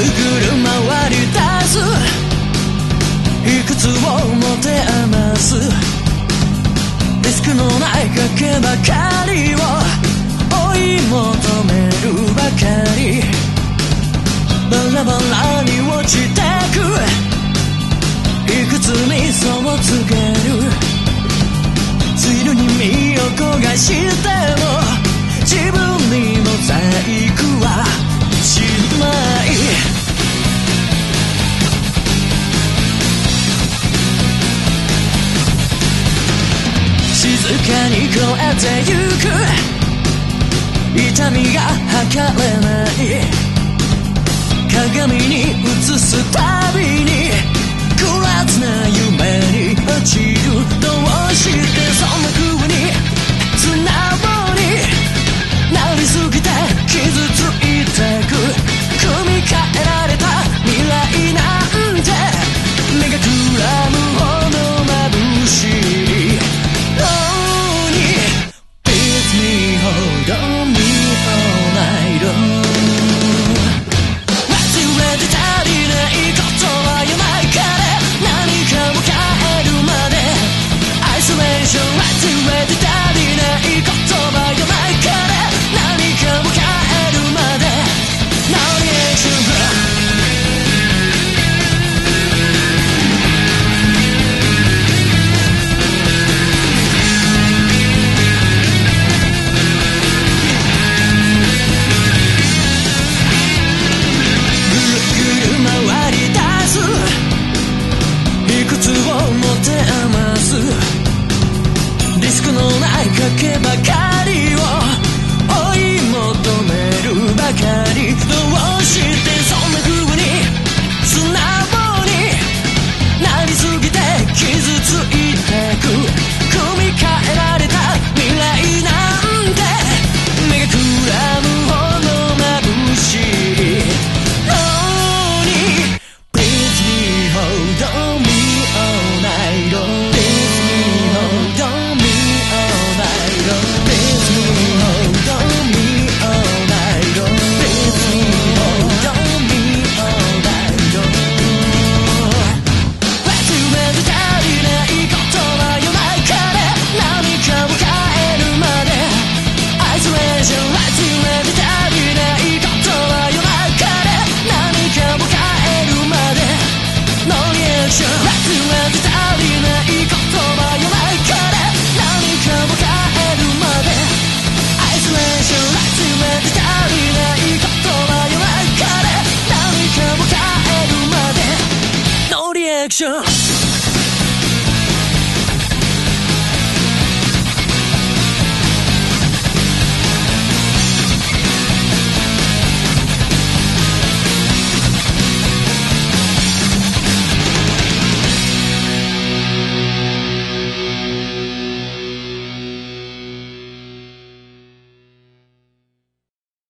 ぐる回り出すいくつを持て余す。リスクのない賭けばかりを追い求めるばかり。床に越えてゆく。痛みが測れない。Revolution.